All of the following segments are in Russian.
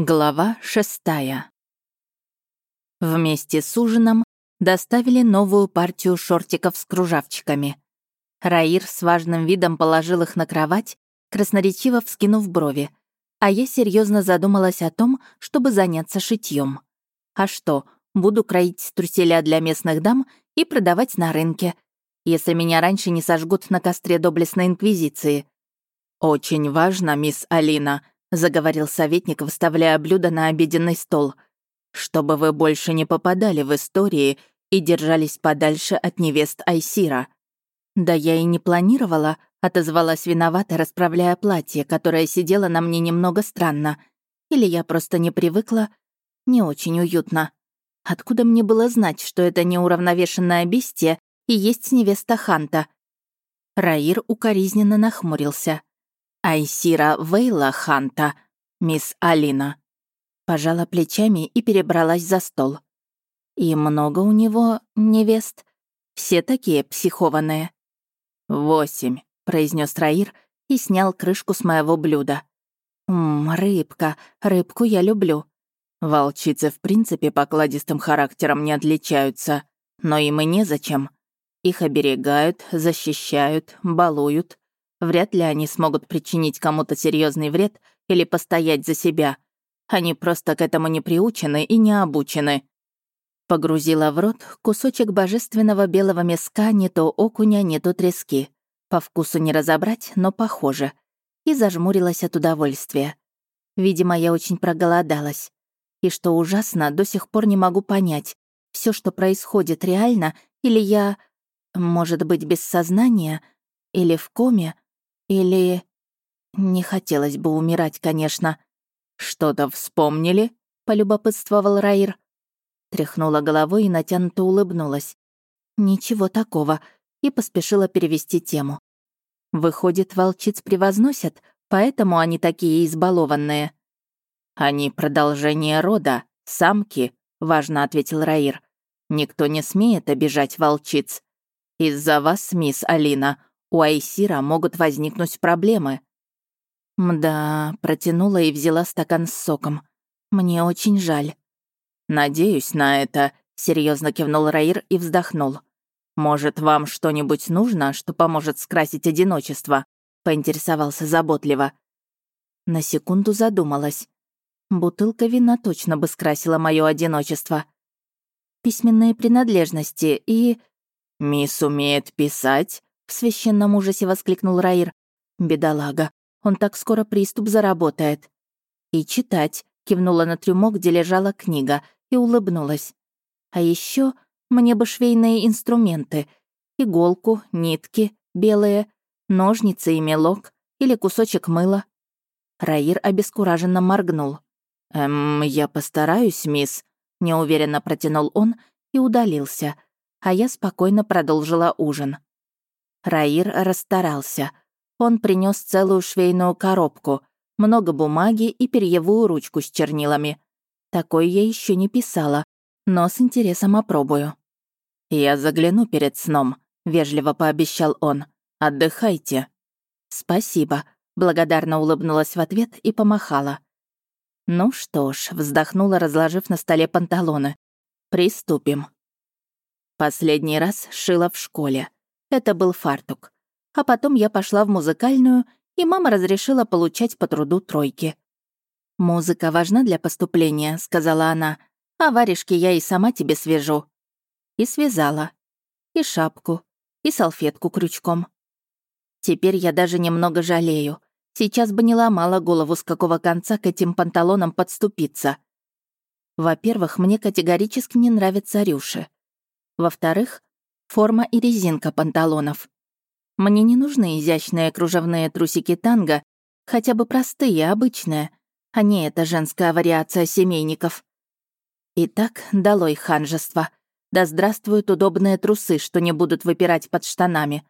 Глава шестая. Вместе с ужином доставили новую партию шортиков с кружавчиками. Раир с важным видом положил их на кровать, красноречиво вскинув брови, а я серьезно задумалась о том, чтобы заняться шитьем. А что, буду кроить труселя для местных дам и продавать на рынке, если меня раньше не сожгут на костре доблестной инквизиции. «Очень важно, мисс Алина», — заговорил советник, выставляя блюдо на обеденный стол. «Чтобы вы больше не попадали в истории и держались подальше от невест Айсира». «Да я и не планировала», — отозвалась виновата, расправляя платье, которое сидело на мне немного странно. Или я просто не привыкла. Не очень уютно. Откуда мне было знать, что это неуравновешенное бестие и есть невеста Ханта? Раир укоризненно нахмурился. Айсира Вейла Ханта, мисс Алина. Пожала плечами и перебралась за стол. И много у него невест. Все такие психованные. «Восемь», — произнес Раир и снял крышку с моего блюда. «Ммм, рыбка. Рыбку я люблю». Волчицы в принципе покладистым характером не отличаются, но им и незачем. Их оберегают, защищают, балуют. Вряд ли они смогут причинить кому-то серьезный вред или постоять за себя. Они просто к этому не приучены и не обучены. Погрузила в рот кусочек божественного белого мяска не то окуня, не то трески. По вкусу не разобрать, но похоже. И зажмурилась от удовольствия. Видимо, я очень проголодалась. И что ужасно, до сих пор не могу понять, все, что происходит, реально, или я, может быть, без сознания, или в коме, или... Не хотелось бы умирать, конечно. «Что-то вспомнили?» — полюбопытствовал Раир. Тряхнула головой и натянуто улыбнулась. «Ничего такого», и поспешила перевести тему. «Выходит, волчиц превозносят, поэтому они такие избалованные». «Они продолжение рода, самки», — важно ответил Раир. «Никто не смеет обижать волчиц. Из-за вас, мисс Алина, у Айсира могут возникнуть проблемы». «Мда», — протянула и взяла стакан с соком. «Мне очень жаль». «Надеюсь на это», — серьезно кивнул Раир и вздохнул. «Может, вам что-нибудь нужно, что поможет скрасить одиночество?» — поинтересовался заботливо. На секунду задумалась. Бутылка вина точно бы скрасила мое одиночество. Письменные принадлежности и... «Мисс умеет писать?» В священном ужасе воскликнул Раир. «Бедолага, он так скоро приступ заработает». «И читать», — кивнула на трюмо, где лежала книга, и улыбнулась. «А еще мне бы швейные инструменты. Иголку, нитки, белые, ножницы и мелок или кусочек мыла». Раир обескураженно моргнул. «Эм, я постараюсь, мисс», — неуверенно протянул он и удалился, а я спокойно продолжила ужин. Раир расстарался. Он принес целую швейную коробку, много бумаги и перьевую ручку с чернилами. Такой я еще не писала, но с интересом опробую. «Я загляну перед сном», — вежливо пообещал он. «Отдыхайте». «Спасибо», — благодарно улыбнулась в ответ и помахала. «Ну что ж», — вздохнула, разложив на столе панталоны. «Приступим». Последний раз шила в школе. Это был фартук. А потом я пошла в музыкальную, и мама разрешила получать по труду тройки. «Музыка важна для поступления», — сказала она. «А варежки я и сама тебе свяжу». И связала. И шапку, и салфетку крючком. Теперь я даже немного жалею. Сейчас бы не ломала голову, с какого конца к этим панталонам подступиться. Во-первых, мне категорически не нравятся рюши. Во-вторых, форма и резинка панталонов. Мне не нужны изящные кружевные трусики танго, хотя бы простые, обычные, а не эта женская вариация семейников. Итак, долой ханжество. Да здравствуют удобные трусы, что не будут выпирать под штанами.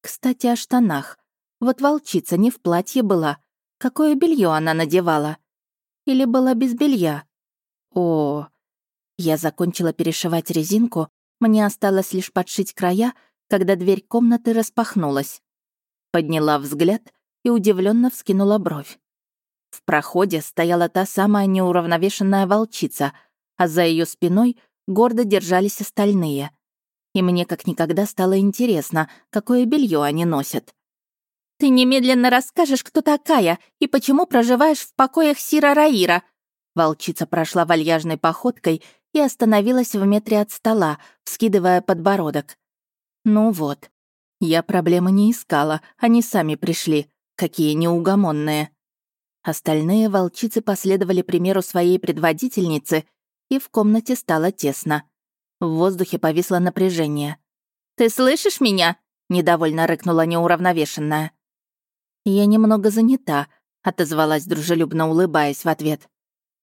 Кстати, о штанах. Вот волчица не в платье была. Какое белье она надевала? Или была без белья? О, я закончила перешивать резинку мне осталось лишь подшить края, когда дверь комнаты распахнулась. Подняла взгляд и удивленно вскинула бровь. В проходе стояла та самая неуравновешенная волчица, а за ее спиной гордо держались остальные. И мне как никогда стало интересно, какое белье они носят. «Ты немедленно расскажешь, кто такая и почему проживаешь в покоях Сира Раира», Волчица прошла вальяжной походкой и остановилась в метре от стола, вскидывая подбородок. «Ну вот. Я проблемы не искала, они сами пришли. Какие неугомонные». Остальные волчицы последовали примеру своей предводительницы, и в комнате стало тесно. В воздухе повисло напряжение. «Ты слышишь меня?» — недовольно рыкнула неуравновешенная. «Я немного занята», — отозвалась дружелюбно, улыбаясь в ответ.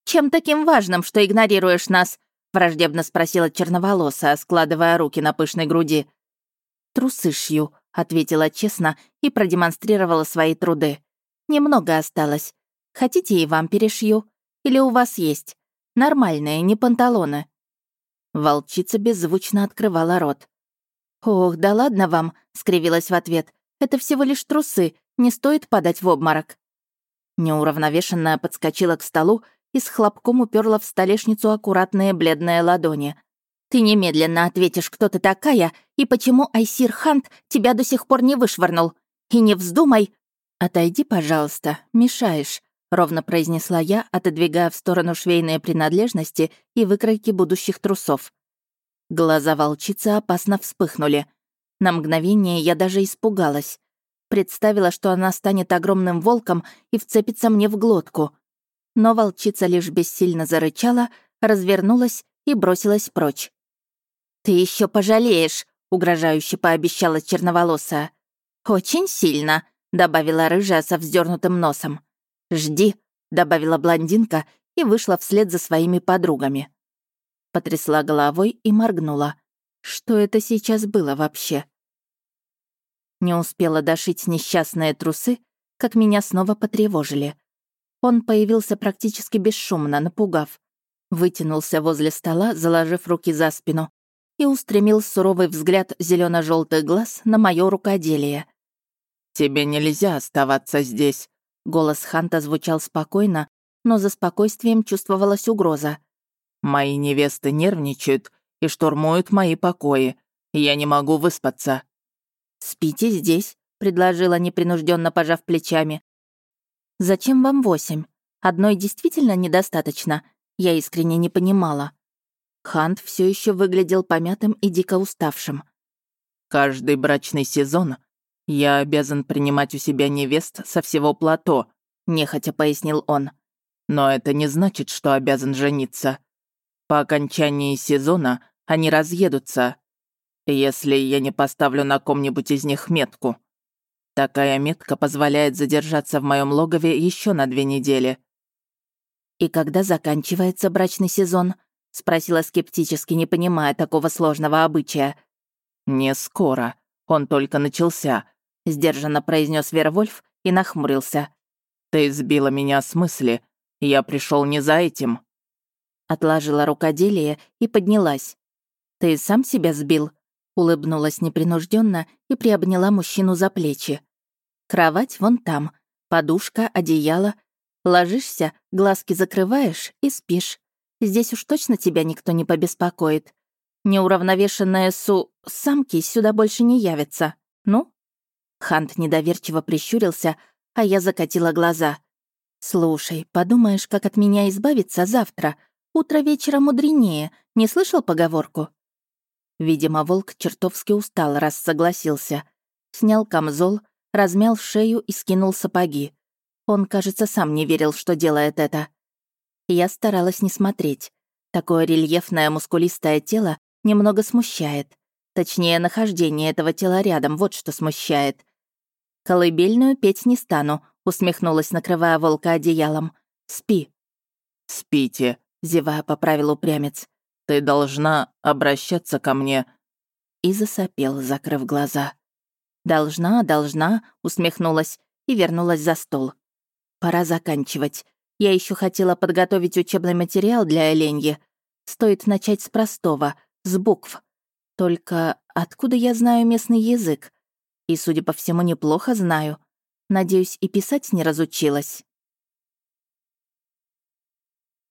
«Чем таким важным, что игнорируешь нас?» — враждебно спросила черноволосая, складывая руки на пышной груди. «Трусы шью», — ответила честно и продемонстрировала свои труды. «Немного осталось. Хотите, и вам перешью? Или у вас есть? Нормальные, не панталоны». Волчица беззвучно открывала рот. «Ох, да ладно вам», — скривилась в ответ. «Это всего лишь трусы, не стоит падать в обморок». Неуравновешенная подскочила к столу и с хлопком уперла в столешницу аккуратные бледные ладони. «Ты немедленно ответишь, кто ты такая и почему Айсир Хант тебя до сих пор не вышвырнул. И не вздумай...» «Отойди, пожалуйста, мешаешь», — ровно произнесла я, отодвигая в сторону швейные принадлежности и выкройки будущих трусов. Глаза волчицы опасно вспыхнули. На мгновение я даже испугалась. Представила, что она станет огромным волком и вцепится мне в глотку — но волчица лишь бессильно зарычала, развернулась и бросилась прочь. «Ты еще пожалеешь», — угрожающе пообещала черноволосая. «Очень сильно», — добавила рыжая со вздернутым носом. «Жди», — добавила блондинка и вышла вслед за своими подругами. Потрясла головой и моргнула. Что это сейчас было вообще? Не успела дошить несчастные трусы, как меня снова потревожили. Он появился практически бесшумно, напугав. Вытянулся возле стола, заложив руки за спину, и устремил суровый взгляд зелено желтых глаз на мое рукоделие. «Тебе нельзя оставаться здесь», — голос Ханта звучал спокойно, но за спокойствием чувствовалась угроза. «Мои невесты нервничают и штурмуют мои покои. Я не могу выспаться». «Спите здесь», — предложила непринужденно, пожав плечами. «Зачем вам восемь? Одной действительно недостаточно?» Я искренне не понимала. Хант все еще выглядел помятым и дико уставшим. «Каждый брачный сезон я обязан принимать у себя невест со всего плато», — нехотя пояснил он. «Но это не значит, что обязан жениться. По окончании сезона они разъедутся, если я не поставлю на ком-нибудь из них метку. Такая метка позволяет задержаться в моем логове еще на две недели. «И когда заканчивается брачный сезон?» — спросила скептически, не понимая такого сложного обычая. «Не скоро. Он только начался», — сдержанно произнес Вервольф и нахмурился. «Ты сбила меня с мысли. Я пришел не за этим». Отложила рукоделие и поднялась. «Ты сам себя сбил?» Улыбнулась непринужденно и приобняла мужчину за плечи. Кровать вон там, подушка, одеяло. Ложишься, глазки закрываешь и спишь. Здесь уж точно тебя никто не побеспокоит. Неуравновешенная су... самки сюда больше не явятся. Ну?» Хант недоверчиво прищурился, а я закатила глаза. «Слушай, подумаешь, как от меня избавиться завтра? Утро вечера мудренее. Не слышал поговорку?» Видимо, волк чертовски устал, раз согласился. Снял камзол, размял шею и скинул сапоги. Он, кажется, сам не верил, что делает это. Я старалась не смотреть. Такое рельефное мускулистое тело немного смущает. Точнее, нахождение этого тела рядом, вот что смущает. «Колыбельную петь не стану», — усмехнулась, накрывая волка одеялом. «Спи». «Спите», — зевая поправил упрямец. Ты должна обращаться ко мне». И засопел, закрыв глаза. «Должна, должна», — усмехнулась и вернулась за стол. «Пора заканчивать. Я еще хотела подготовить учебный материал для Эленьи. Стоит начать с простого, с букв. Только откуда я знаю местный язык? И, судя по всему, неплохо знаю. Надеюсь, и писать не разучилась».